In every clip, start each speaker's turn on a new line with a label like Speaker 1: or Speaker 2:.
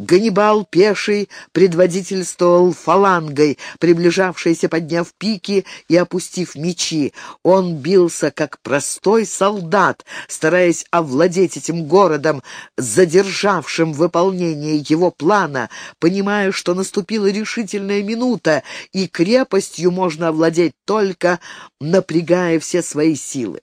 Speaker 1: Ганнибал, пеший, предводительствовал фалангой, приближавшейся, подняв пики и опустив мечи. Он бился, как простой солдат, стараясь овладеть этим городом, задержавшим выполнение его плана, понимая, что наступила решительная минута, и крепостью можно овладеть только напрягая все свои силы.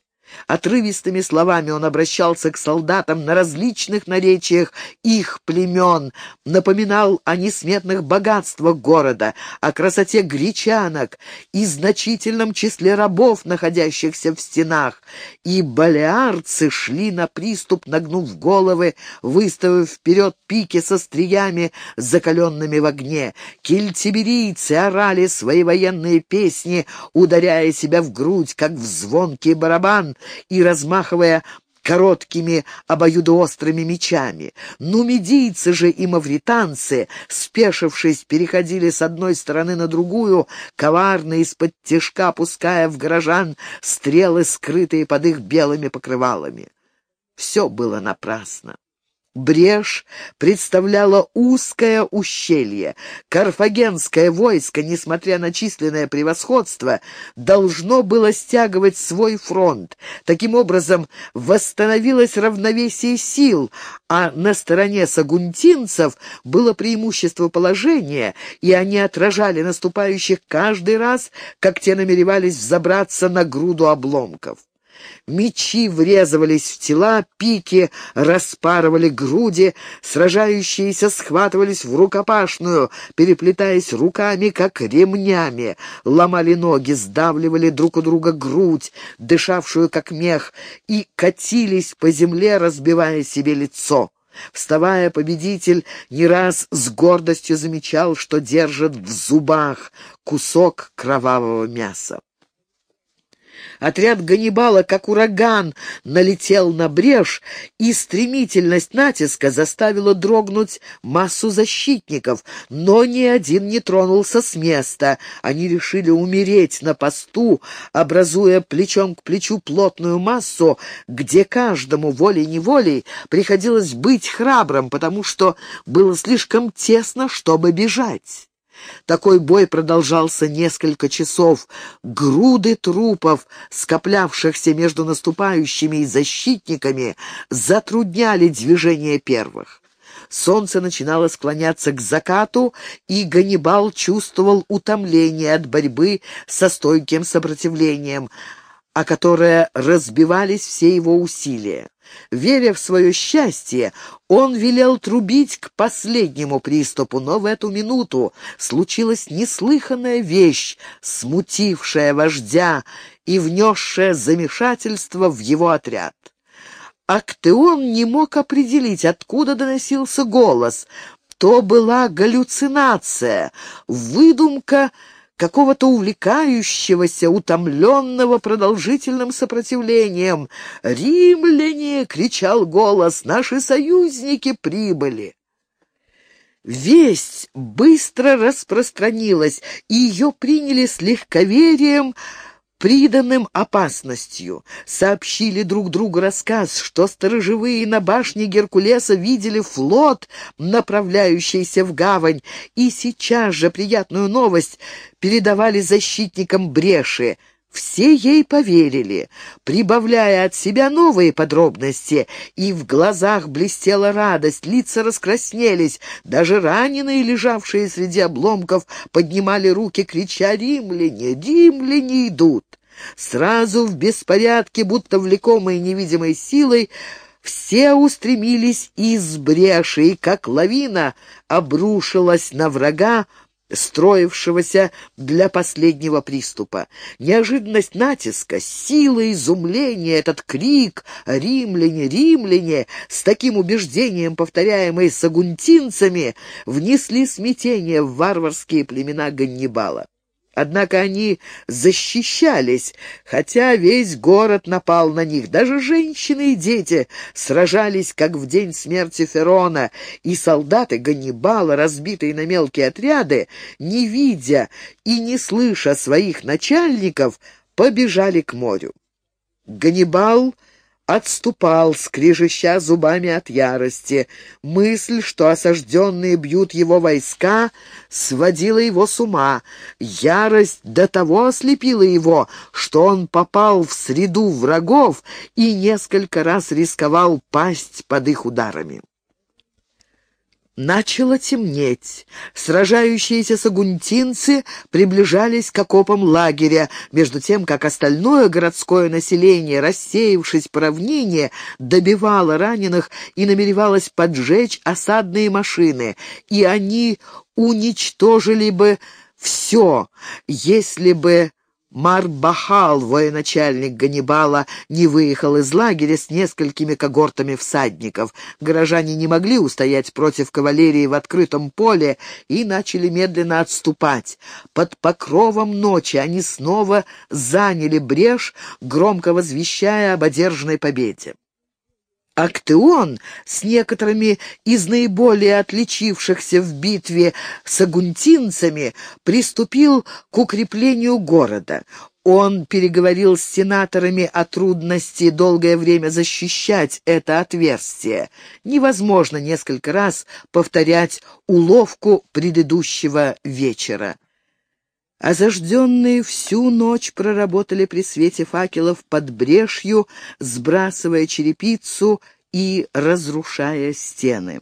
Speaker 1: Отрывистыми словами он обращался к солдатам на различных наречиях их племен, напоминал о несметных богатствах города, о красоте гречанок и значительном числе рабов, находящихся в стенах. И балеарцы шли на приступ, нагнув головы, выставив вперед пики со стриями, закаленными в огне. Кельтиберийцы орали свои военные песни, ударяя себя в грудь, как в звонкий барабан, и размахивая короткими обоюдоострыми мечами. Нумидийцы же и мавританцы, спешившись, переходили с одной стороны на другую, коварно из-под тяжка пуская в горожан стрелы, скрытые под их белыми покрывалами. Все было напрасно. Брешь представляла узкое ущелье. Карфагенское войско, несмотря на численное превосходство, должно было стягивать свой фронт. Таким образом, восстановилось равновесие сил, а на стороне сагунтинцев было преимущество положения, и они отражали наступающих каждый раз, как те намеревались взобраться на груду обломков. Мечи врезывались в тела, пики распарывали груди, сражающиеся схватывались в рукопашную, переплетаясь руками, как ремнями, ломали ноги, сдавливали друг у друга грудь, дышавшую как мех, и катились по земле, разбивая себе лицо. Вставая, победитель не раз с гордостью замечал, что держит в зубах кусок кровавого мяса. Отряд Ганнибала, как ураган, налетел на брешь, и стремительность натиска заставила дрогнуть массу защитников, но ни один не тронулся с места. Они решили умереть на посту, образуя плечом к плечу плотную массу, где каждому волей-неволей приходилось быть храбрым, потому что было слишком тесно, чтобы бежать. Такой бой продолжался несколько часов. Груды трупов, скоплявшихся между наступающими и защитниками, затрудняли движение первых. Солнце начинало склоняться к закату, и Ганнибал чувствовал утомление от борьбы со стойким сопротивлением, о которое разбивались все его усилия. Веря в свое счастье, он велел трубить к последнему приступу, но в эту минуту случилась неслыханная вещь, смутившая вождя и внесшая замешательство в его отряд. Актеон не мог определить, откуда доносился голос. То была галлюцинация, выдумка какого-то увлекающегося, утомленного продолжительным сопротивлением. «Римляне!» — кричал голос. «Наши союзники прибыли!» Весть быстро распространилась, и ее приняли с легковерием, приданным опасностью. Сообщили друг другу рассказ, что сторожевые на башне Геркулеса видели флот, направляющийся в гавань, и сейчас же приятную новость передавали защитникам бреши. Все ей поверили, прибавляя от себя новые подробности, и в глазах блестела радость, лица раскраснелись, даже раненые, лежавшие среди обломков, поднимали руки, крича «Римляне! Римляне идут!» Сразу в беспорядке, будто влекомые невидимой силой, все устремились из бреши, и как лавина обрушилась на врага, строившегося для последнего приступа. Неожиданность натиска, сила изумления, этот крик «Римляне! Римляне!» с таким убеждением, повторяемый сагунтинцами, внесли смятение в варварские племена Ганнибала. Однако они защищались, хотя весь город напал на них. Даже женщины и дети сражались, как в день смерти Ферона, и солдаты Ганнибала, разбитые на мелкие отряды, не видя и не слыша своих начальников, побежали к морю. Ганнибал отступал, скрежеща зубами от ярости. Мысль, что осажденные бьют его войска, сводила его с ума. Ярость до того ослепила его, что он попал в среду врагов и несколько раз рисковал пасть под их ударами. Начало темнеть. Сражающиеся сагунтинцы приближались к окопам лагеря, между тем, как остальное городское население, рассеявшись по равнине, добивало раненых и намеревалось поджечь осадные машины, и они уничтожили бы все, если бы Марбахал, военачальник Ганнибала, не выехал из лагеря с несколькими когортами всадников. Горожане не могли устоять против кавалерии в открытом поле и начали медленно отступать. Под покровом ночи они снова заняли брешь, громко возвещая об одержанной победе. Актеон с некоторыми из наиболее отличившихся в битве с агунтинцами приступил к укреплению города. Он переговорил с сенаторами о трудности долгое время защищать это отверстие. Невозможно несколько раз повторять уловку предыдущего вечера. А зажденные всю ночь проработали при свете факелов под брешью, сбрасывая черепицу и разрушая стены.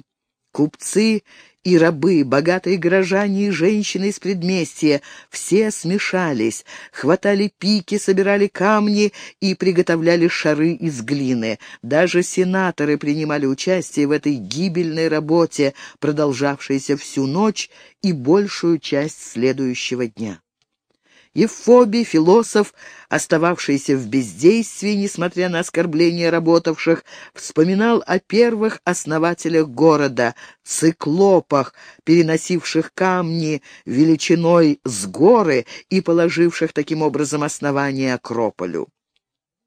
Speaker 1: Купцы и рабы, богатые горожане и женщины из предместья — все смешались, хватали пики, собирали камни и приготовляли шары из глины. Даже сенаторы принимали участие в этой гибельной работе, продолжавшейся всю ночь и большую часть следующего дня. Евфобий, философ, остававшийся в бездействии, несмотря на оскорбления работавших, вспоминал о первых основателях города, циклопах, переносивших камни величиной с горы и положивших таким образом основание Акрополю.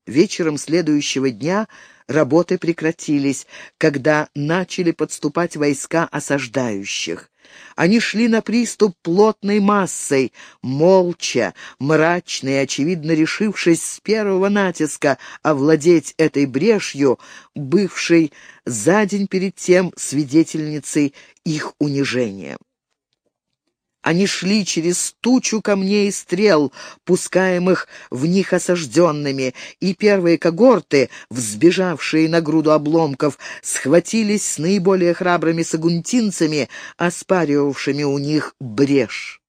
Speaker 1: Вечером следующего дня работы прекратились, когда начали подступать войска осаждающих. Они шли на приступ плотной массой, молча, мрачные, очевидно решившись с первого натиска овладеть этой брешью, бывшей за день перед тем свидетельницей их унижения. Они шли через тучу камней и стрел, пускаемых в них осажденными, и первые когорты, взбежавшие на груду обломков, схватились с наиболее храбрыми сагунтинцами, оспаривавшими у них брешь.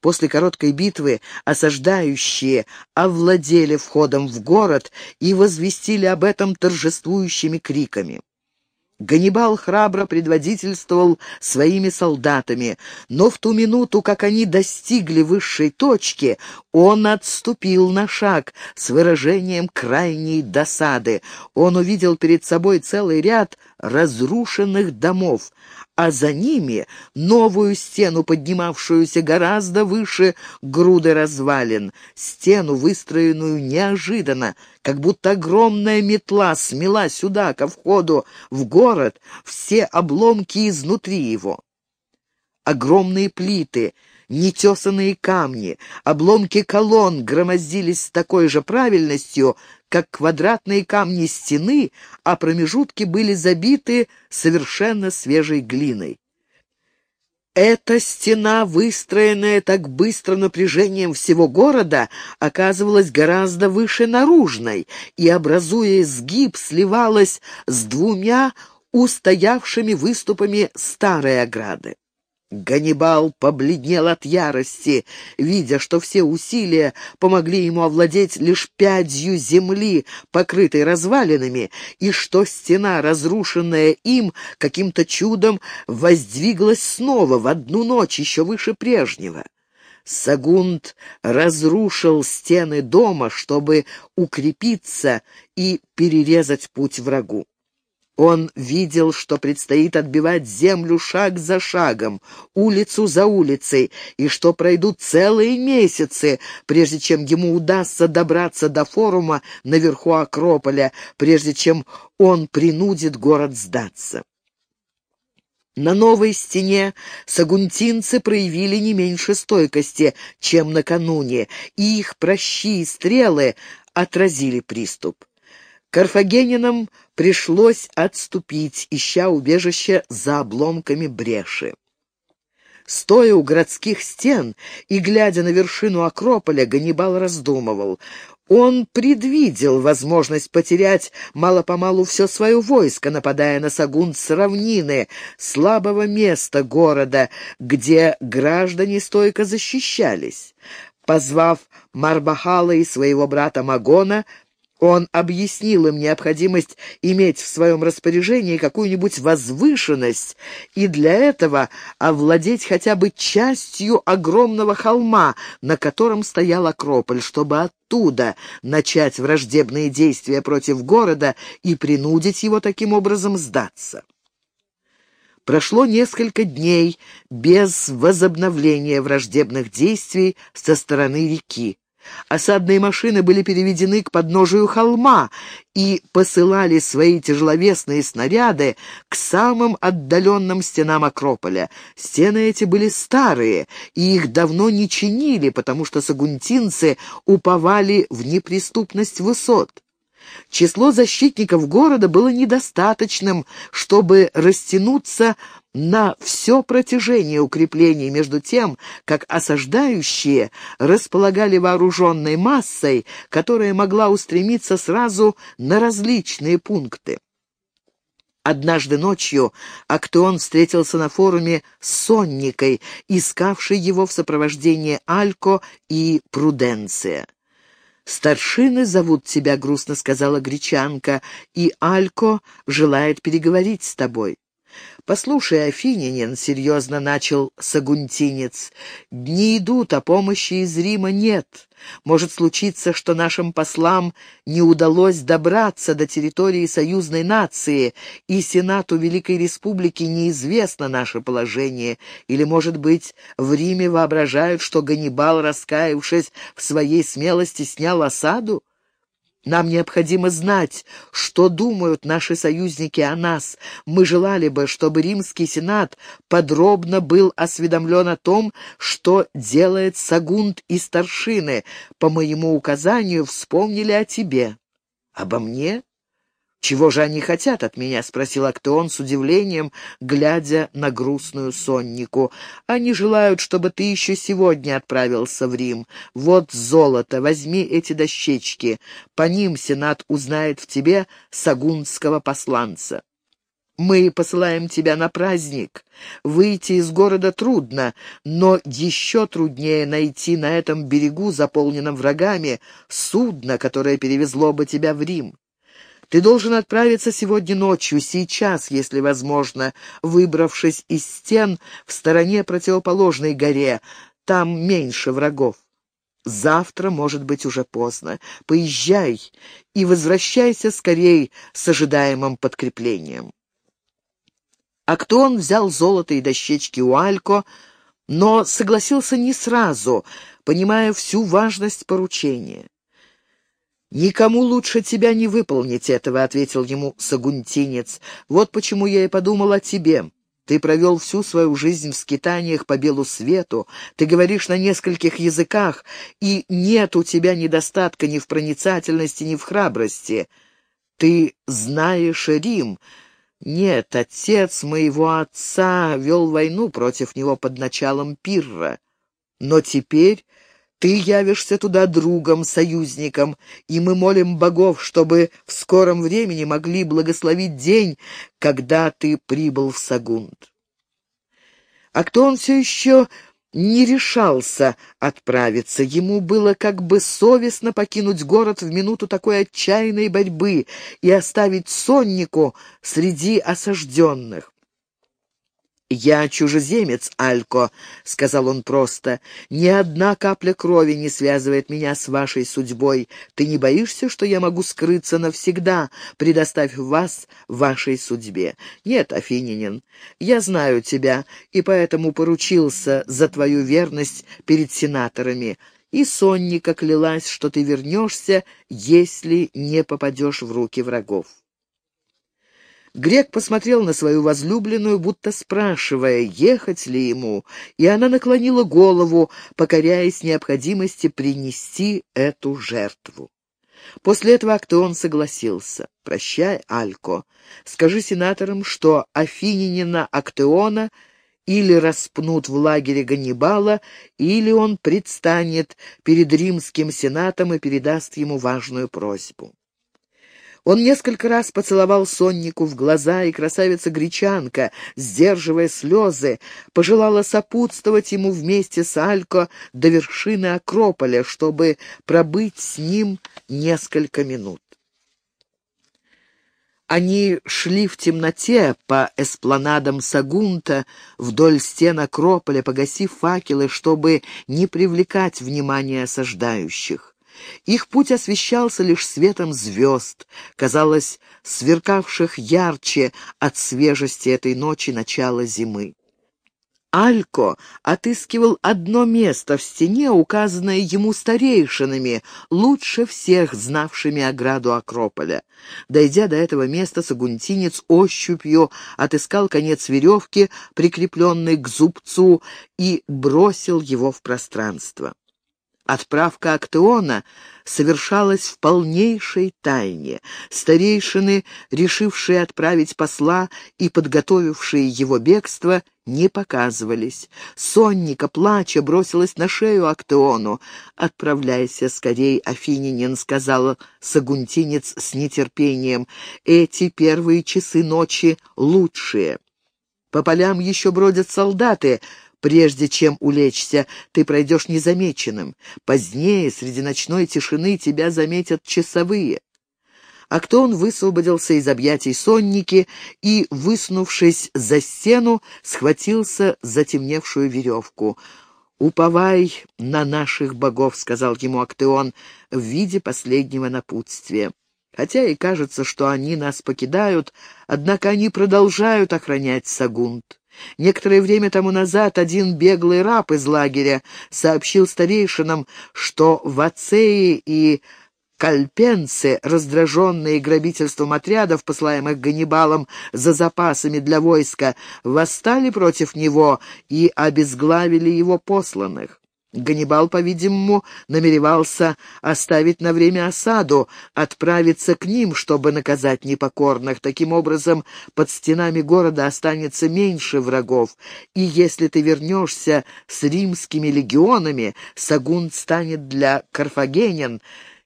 Speaker 1: После короткой битвы осаждающие овладели входом в город и возвестили об этом торжествующими криками. Ганнибал храбро предводительствовал своими солдатами, но в ту минуту, как они достигли высшей точки, он отступил на шаг с выражением крайней досады. Он увидел перед собой целый ряд разрушенных домов, а за ними новую стену, поднимавшуюся гораздо выше груды развалин, стену, выстроенную неожиданно, как будто огромная метла смела сюда, ко входу в город, все обломки изнутри его. Огромные плиты — нетесанные камни, обломки колонн громоздились с такой же правильностью, как квадратные камни стены, а промежутки были забиты совершенно свежей глиной. Эта стена, выстроенная так быстро напряжением всего города, оказывалась гораздо выше наружной и, образуя сгиб, сливалась с двумя устоявшими выступами старой ограды. Ганнибал побледнел от ярости, видя, что все усилия помогли ему овладеть лишь пятью земли, покрытой развалинами, и что стена, разрушенная им, каким-то чудом воздвиглась снова в одну ночь еще выше прежнего. Сагунд разрушил стены дома, чтобы укрепиться и перерезать путь врагу. Он видел, что предстоит отбивать землю шаг за шагом, улицу за улицей, и что пройдут целые месяцы, прежде чем ему удастся добраться до форума наверху Акрополя, прежде чем он принудит город сдаться. На новой стене сагунтинцы проявили не меньше стойкости, чем накануне, и их прощи и стрелы отразили приступ. Карфагенинам пришлось отступить, ища убежище за обломками бреши. Стоя у городских стен и глядя на вершину Акрополя, Ганнибал раздумывал. Он предвидел возможность потерять мало-помалу все свое войско, нападая на Сагунт с равнины, слабого места города, где граждане стойко защищались. Позвав Марбахала и своего брата Магона, он объяснил им необходимость иметь в своем распоряжении какую-нибудь возвышенность и для этого овладеть хотя бы частью огромного холма, на котором стоял Акрополь, чтобы оттуда начать враждебные действия против города и принудить его таким образом сдаться. Прошло несколько дней без возобновления враждебных действий со стороны реки. Осадные машины были переведены к подножию холма и посылали свои тяжеловесные снаряды к самым отдаленным стенам Акрополя. Стены эти были старые, и их давно не чинили, потому что сагунтинцы уповали в неприступность высот. Число защитников города было недостаточным, чтобы растянуться на все протяжение укреплений, между тем, как осаждающие располагали вооруженной массой, которая могла устремиться сразу на различные пункты. Однажды ночью Актеон встретился на форуме с Сонникой, искавшей его в сопровождении Алько и Пруденция. «Старшины зовут тебя», — грустно сказала гречанка, — «и Алько желает переговорить с тобой». «Послушай, Афининин», — серьезно начал Сагунтинец, — «дни идут, а помощи из Рима нет. Может случиться, что нашим послам не удалось добраться до территории союзной нации, и Сенату Великой Республики неизвестно наше положение, или, может быть, в Риме воображают, что Ганнибал, раскаявшись в своей смелости, снял осаду? Нам необходимо знать, что думают наши союзники о нас. Мы желали бы, чтобы Римский Сенат подробно был осведомлен о том, что делает Сагунт и старшины. По моему указанию вспомнили о тебе. Обо мне? «Чего же они хотят от меня?» — спросил Актеон с удивлением, глядя на грустную соннику. «Они желают, чтобы ты еще сегодня отправился в Рим. Вот золото, возьми эти дощечки. По ним Сенат узнает в тебе сагунского посланца». Мы посылаем тебя на праздник. Выйти из города трудно, но еще труднее найти на этом берегу, заполненном врагами, судно, которое перевезло бы тебя в Рим. Ты должен отправиться сегодня ночью, сейчас, если возможно, выбравшись из стен в стороне противоположной горе. Там меньше врагов. Завтра, может быть, уже поздно. Поезжай и возвращайся скорей с ожидаемым подкреплением. Актон взял золото и дощечки у Алько, но согласился не сразу, понимая всю важность поручения. «Никому лучше тебя не выполнить этого», — ответил ему сагунтинец. «Вот почему я и подумал о тебе. Ты провел всю свою жизнь в скитаниях по белу свету, ты говоришь на нескольких языках, и нет у тебя недостатка ни в проницательности, ни в храбрости. Ты знаешь Рим». Нет, отец моего отца вел войну против него под началом Пирра. Но теперь ты явишься туда другом, союзником, и мы молим богов, чтобы в скором времени могли благословить день, когда ты прибыл в Сагунт. А кто он все еще не решался отправиться. Ему было как бы совестно покинуть город в минуту такой отчаянной борьбы и оставить соннику среди осажденных. «Я чужеземец, Алько», — сказал он просто. «Ни одна капля крови не связывает меня с вашей судьбой. Ты не боишься, что я могу скрыться навсегда, предоставив вас вашей судьбе? Нет, Афининин, я знаю тебя, и поэтому поручился за твою верность перед сенаторами. И Сонника клялась, что ты вернешься, если не попадешь в руки врагов. Грек посмотрел на свою возлюбленную, будто спрашивая, ехать ли ему, и она наклонила голову, покоряясь необходимости принести эту жертву. После этого Актеон согласился. «Прощай, Алько. Скажи сенаторам, что Афининина Актеона или распнут в лагере Ганнибала, или он предстанет перед римским сенатом и передаст ему важную просьбу». Он несколько раз поцеловал соннику в глаза, и красавица-гречанка, сдерживая слезы, пожелала сопутствовать ему вместе с Алько до вершины Акрополя, чтобы пробыть с ним несколько минут. Они шли в темноте по эспланадам Сагунта вдоль стен Акрополя, погасив факелы, чтобы не привлекать внимание осаждающих. Их путь освещался лишь светом звезд, казалось, сверкавших ярче от свежести этой ночи начала зимы. Алько отыскивал одно место в стене, указанное ему старейшинами, лучше всех знавшими ограду Акрополя. Дойдя до этого места, сагунтинец ощупью отыскал конец веревки, прикрепленный к зубцу, и бросил его в пространство. Отправка Актеона совершалась в полнейшей тайне. Старейшины, решившие отправить посла и подготовившие его бегство, не показывались. Сонника, плача, бросилась на шею Актеону. «Отправляйся скорей, Афининин», — сказал Сагунтинец с нетерпением. «Эти первые часы ночи лучшие». По полям еще бродят солдаты, Прежде чем улечься, ты пройдешь незамеченным. Позднее, среди ночной тишины, тебя заметят часовые. А кто он высвободился из объятий сонники и, высунувшись за стену, схватился за темневшую веревку. «Уповай на наших богов», — сказал ему Актеон в виде последнего напутствия. «Хотя и кажется, что они нас покидают, однако они продолжают охранять Сагунт. Некоторое время тому назад один беглый раб из лагеря сообщил старейшинам, что в Ацеи и Кальпенцы, раздраженные грабительством отрядов, посылаемых Ганнибалом за запасами для войска, восстали против него и обезглавили его посланных. Ганнибал, по-видимому, намеревался оставить на время осаду, отправиться к ним, чтобы наказать непокорных. Таким образом, под стенами города останется меньше врагов, и если ты вернешься с римскими легионами, Сагун станет для карфагенян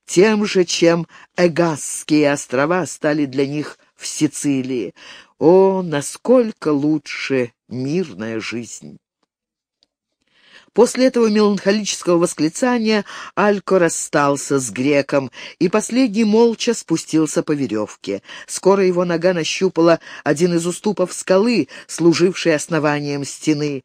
Speaker 1: тем же, чем Эгасские острова стали для них в Сицилии. О, насколько лучше мирная жизнь! После этого меланхолического восклицания Алько расстался с греком, и последний молча спустился по веревке. Скоро его нога нащупала один из уступов скалы, служивший основанием стены.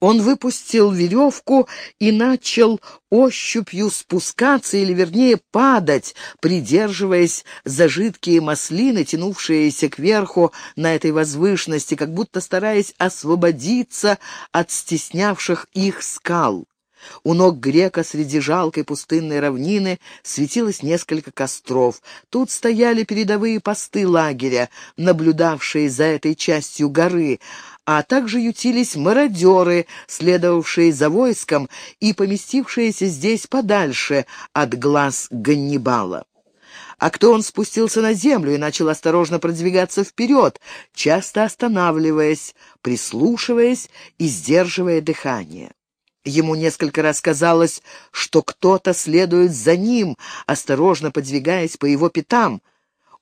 Speaker 1: Он выпустил веревку и начал ощупью спускаться, или вернее падать, придерживаясь за жидкие маслины, тянувшиеся кверху на этой возвышенности, как будто стараясь освободиться от стеснявших их скал. У ног грека среди жалкой пустынной равнины светилось несколько костров. Тут стояли передовые посты лагеря, наблюдавшие за этой частью горы, а также ютились мародеры, следовавшие за войском и поместившиеся здесь подальше от глаз Ганнибала. А кто он спустился на землю и начал осторожно продвигаться вперед, часто останавливаясь, прислушиваясь и сдерживая дыхание. Ему несколько раз казалось, что кто-то следует за ним, осторожно подвигаясь по его пятам —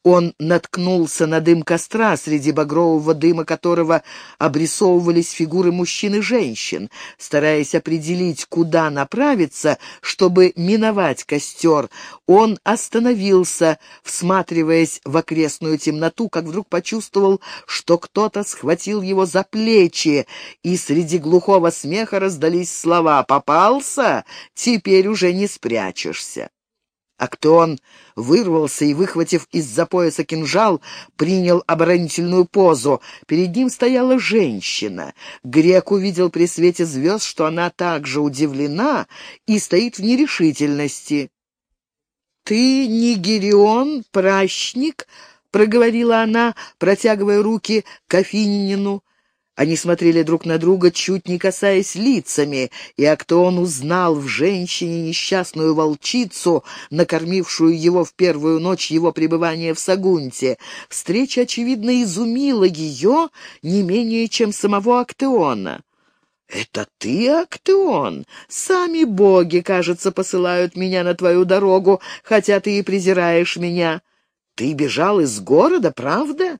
Speaker 1: он наткнулся на дым костра, среди багрового дыма которого обрисовывались фигуры мужчин и женщин. Стараясь определить, куда направиться, чтобы миновать костер, он остановился, всматриваясь в окрестную темноту, как вдруг почувствовал, что кто-то схватил его за плечи, и среди глухого смеха раздались слова «Попался? Теперь уже не спрячешься». Актеон вырвался и, выхватив из-за пояса кинжал, принял оборонительную позу. Перед ним стояла женщина. Грек увидел при свете звезд, что она также удивлена и стоит в нерешительности. «Ты не Герион, пращник?» — проговорила она, протягивая руки к Афининину. Они смотрели друг на друга, чуть не касаясь лицами, и Актеон узнал в женщине несчастную волчицу, накормившую его в первую ночь его пребывания в Сагунте. Встреча, очевидно, изумила ее не менее, чем самого Актеона. «Это ты, Актеон? Сами боги, кажется, посылают меня на твою дорогу, хотя ты и презираешь меня. Ты бежал из города, правда?»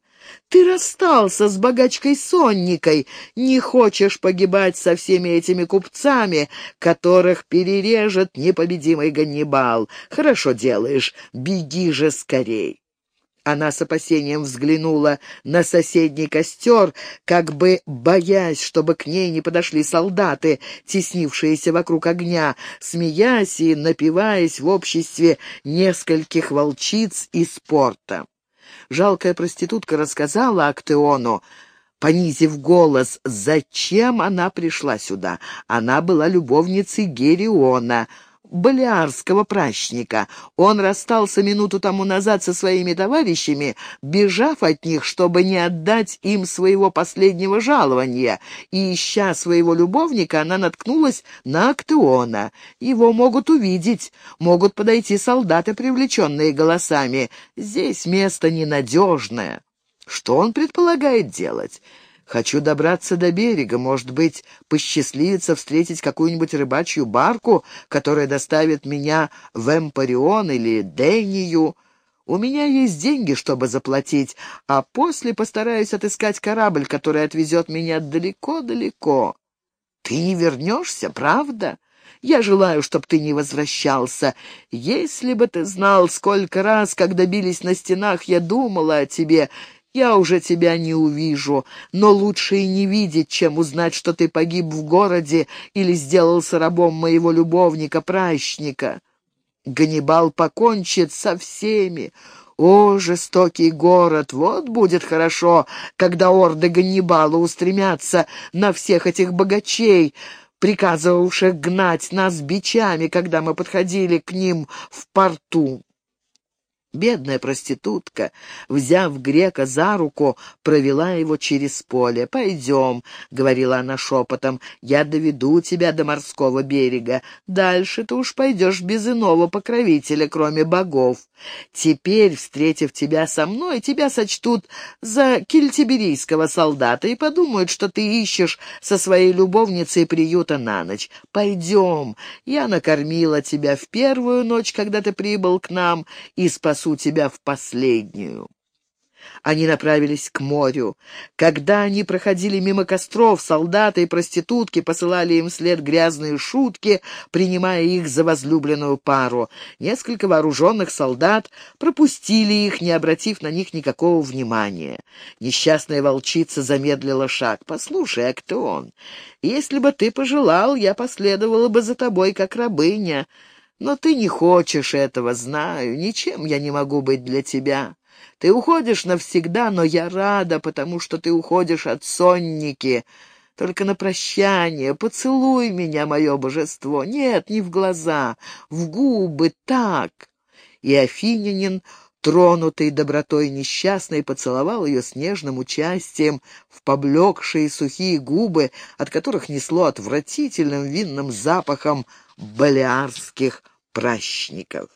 Speaker 1: Ты расстался с богачкой Сонникой, не хочешь погибать со всеми этими купцами, которых перережет непобедимый Ганнибал. Хорошо делаешь, беги же скорей. Она с опасением взглянула на соседний костер, как бы боясь, чтобы к ней не подошли солдаты, теснившиеся вокруг огня, смеясь и напиваясь в обществе нескольких волчиц из порта жалкая проститутка рассказала Актеону, понизив голос, зачем она пришла сюда. Она была любовницей Гериона, Балиарского прачника. Он расстался минуту тому назад со своими товарищами, бежав от них, чтобы не отдать им своего последнего жалования, и, ища своего любовника, она наткнулась на Актеона. Его могут увидеть, могут подойти солдаты, привлеченные голосами. Здесь место ненадежное. Что он предполагает делать? Хочу добраться до берега, может быть, посчастливится встретить какую-нибудь рыбачью барку, которая доставит меня в Эмпарион или Дению. У меня есть деньги, чтобы заплатить, а после постараюсь отыскать корабль, который отвезет меня далеко-далеко. Ты не вернешься, правда? Я желаю, чтобы ты не возвращался. Если бы ты знал, сколько раз, когда бились на стенах, я думала о тебе, я уже тебя не увижу, но лучше и не видеть, чем узнать, что ты погиб в городе или сделался рабом моего любовника-пращника. Ганнибал покончит со всеми. О, жестокий город! Вот будет хорошо, когда орды Ганнибала устремятся на всех этих богачей, приказывавших гнать нас бичами, когда мы подходили к ним в порту. Бедная проститутка, взяв грека за руку, провела его через поле. «Пойдем», — говорила она шепотом, — «я доведу тебя до морского берега. Дальше ты уж пойдешь без иного покровителя, кроме богов. Теперь, встретив тебя со мной, тебя сочтут за кельтиберийского солдата и подумают, что ты ищешь со своей любовницей приюта на ночь. Пойдем, я накормила тебя в первую ночь, когда ты прибыл к нам, и спасу тебя в последнюю. Они направились к морю. Когда они проходили мимо костров, солдаты и проститутки посылали им вслед грязные шутки, принимая их за возлюбленную пару. Несколько вооруженных солдат пропустили их, не обратив на них никакого внимания. Несчастная волчица замедлила шаг. «Послушай, а кто он? Если бы ты пожелал, я последовала бы за тобой, как рабыня». Но ты не хочешь этого, знаю. Ничем я не могу быть для тебя. Ты уходишь навсегда, но я рада, потому что ты уходишь от сонники. Только на прощание поцелуй меня, мое божество. Нет, не в глаза, в губы, так. И Афинянин, тронутый добротой несчастной, поцеловал ее с нежным участием в поблекшие сухие губы, от которых несло отвратительным винным запахом балиарских пращников.